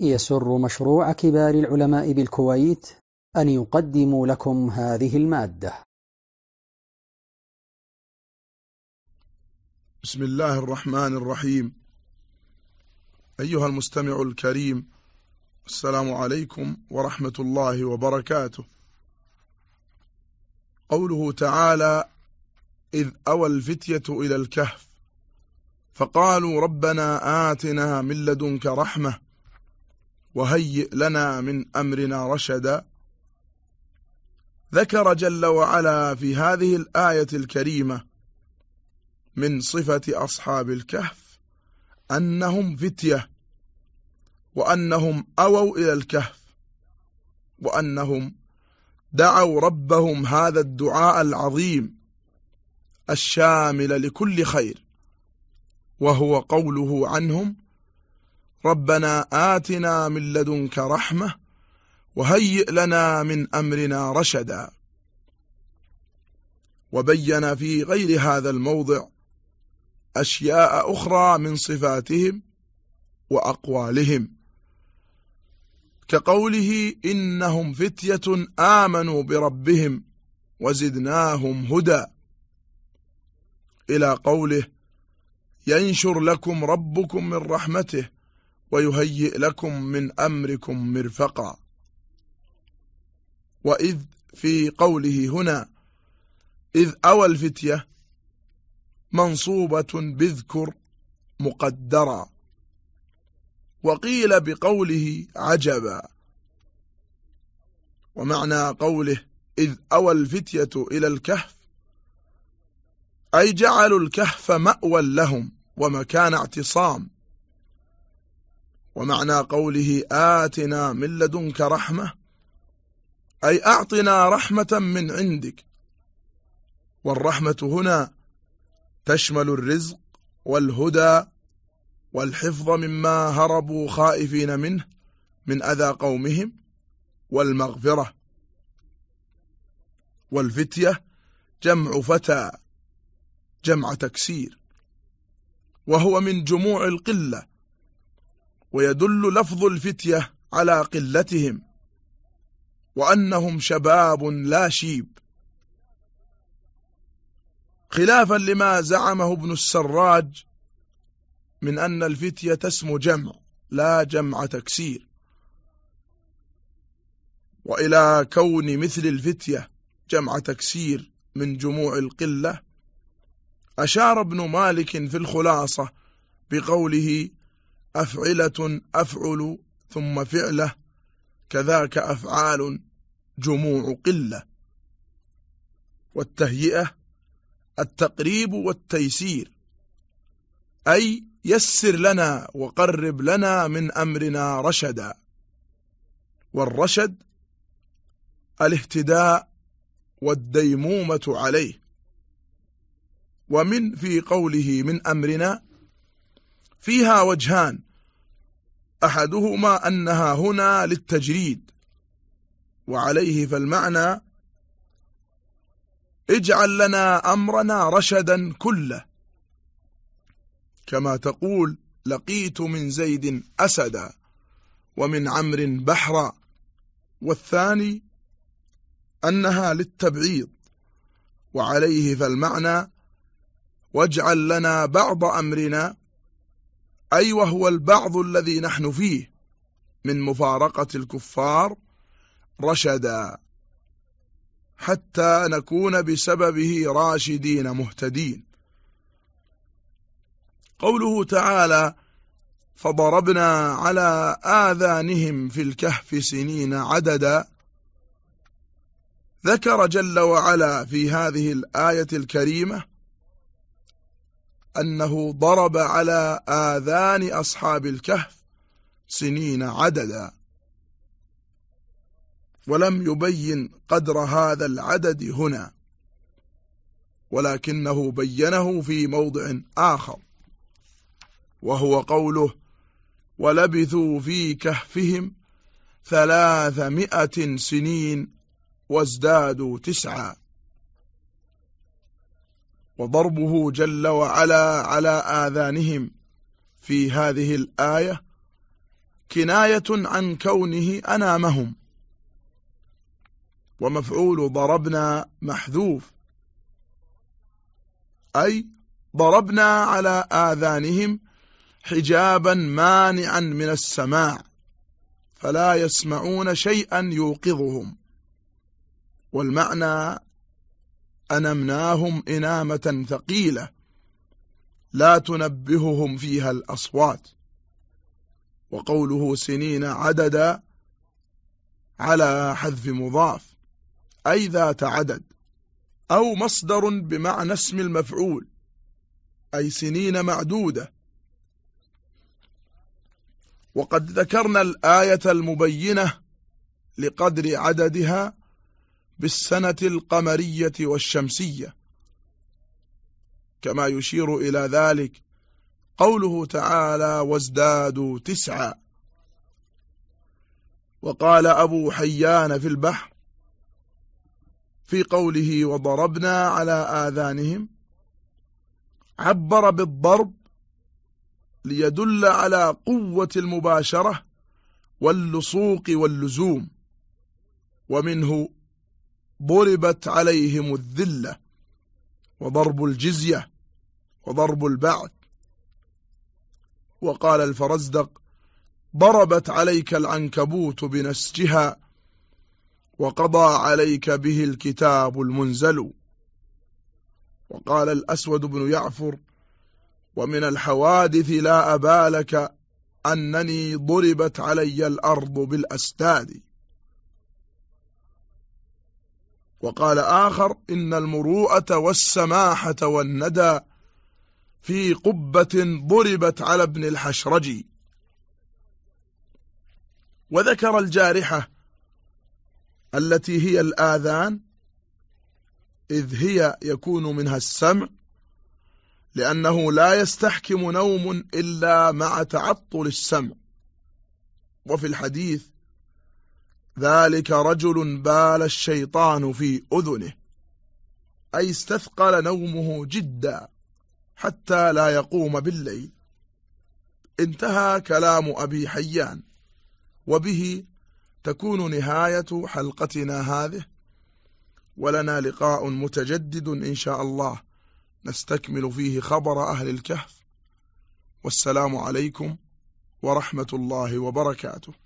يسر مشروع كبار العلماء بالكويت أن يقدم لكم هذه المادة. بسم الله الرحمن الرحيم. أيها المستمع الكريم السلام عليكم ورحمة الله وبركاته. قوله تعالى إذ أوى الفتية إلى الكهف فقالوا ربنا آتنا من لدنك رحمة وهيئ لنا من أمرنا رشدا. ذكر جل وعلا في هذه الآية الكريمة من صفة أصحاب الكهف أنهم فتية وأنهم أووا إلى الكهف وأنهم دعوا ربهم هذا الدعاء العظيم الشامل لكل خير وهو قوله عنهم ربنا آتنا من لدنك رحمة وهيئ لنا من أمرنا رشدا. وبين في غير هذا الموضع أشياء أخرى من صفاتهم وأقوالهم. كقوله إنهم فتية آمنوا بربهم وزدناهم هدى. إلى قوله ينشر لكم ربكم من رحمته ويهيئ لكم من أمركم مرفقا. وإذ في قوله هنا إذ أوى الفتية منصوبة بذكر مقدرا وقيل بقوله عجبا. ومعنى قوله إذ أوى الفتية إلى الكهف أي جعلوا الكهف مأوى لهم ومكان اعتصام. ومعنى قوله آتنا من لدنك رحمة أي أعطنا رحمة من عندك. والرحمة هنا تشمل الرزق والهدى والحفظ مما هربوا خائفين منه من أذى قومهم والمغفرة والفتية جمع فتى جمع تكسير. وهو من جموع القلة ويدل لفظ الفتية على قلتهم وأنهم شباب لا شيب. خلافا لما زعمه ابن السراج من أن الفتية اسم جمع لا جمع تكسير. وإلى كون مثل الفتية جمع تكسير من جموع القلة أشار ابن مالك في الخلاصة بقوله أفعلة أفعل ثم فعلة كذاك أفعال جموع قلة. والتهيئة التقريب والتيسير أي يسر لنا وقرب لنا من أمرنا رشدا. والرشد الاهتداء والديمومة عليه. ومن في قوله من أمرنا فيها وجهان أحدهما أنها هنا للتجريد وعليه فالمعنى اجعل لنا أمرنا رشدا كله. كما تقول لقيت من زيد أسدا ومن عمر بحرا. والثاني أنها للتبعيض وعليه فالمعنى واجعل لنا بعض أمرنا أي وهو البعض الذي نحن فيه من مفارقة الكفار رشدا حتى نكون بسببه راشدين مهتدين. قوله تعالى فضربنا على آذانهم في الكهف سنين عددا ذكر جل وعلا في هذه الآية الكريمة أنه ضرب على آذان أصحاب الكهف سنين عددا. ولم يبين قدر هذا العدد هنا ولكنه بينه في موضع آخر وهو قوله ولبثوا في كهفهم ثلاثمائة سنين وازدادوا تسعا. وضربه جل وعلا على آذانهم في هذه الآية كناية عن كونه أنامهم. ومفعول ضربنا محذوف. أي ضربنا على آذانهم حجابا مانعا من السماع فلا يسمعون شيئا يوقظهم. والمعنى أنمناهم إنامة ثقيلة لا تنبههم فيها الأصوات وقوله سنين عددا على حذف مضاف أي ذات عدد أو مصدر بمعنى اسم المفعول أي سنين معدودة. وقد ذكرنا الآية المبينة لقدر عددها بالسنة القمرية والشمسية. كما يشير إلى ذلك قوله تعالى وازدادوا تسعا. وقال أبو حيان في البحر في قوله وضربنا على آذانهم عبر بالضرب ليدل على قوة المباشرة واللصوق واللزوم. ومنه ضربت عليهم الذلة وضرب الجزية وضرب البعث. وقال الفرزدق ضربت عليك العنكبوت بنسجها وقضى عليك به الكتاب المنزل. وقال الأسود بن يعفر ومن الحوادث لا أبالك أنني ضربت علي الأرض بالأستاد وقال آخر إن المروءة والسماحة والندى في قبة ضربت على ابن الحشرج. وذكر الجارحة التي هي الآذان إذ هي يكون منها السمع لأنه لا يستحكم نوم إلا مع تعطل السمع. وفي الحديث ذلك رجل بال الشيطان في أذنه أي استثقل نومه جدا حتى لا يقوم بالليل. انتهى كلام أبي حيان وبه تكون نهاية حلقتنا هذه. ولنا لقاء متجدد إن شاء الله. نستكمل فيه خبر أهل الكهف. والسلام عليكم ورحمة الله وبركاته.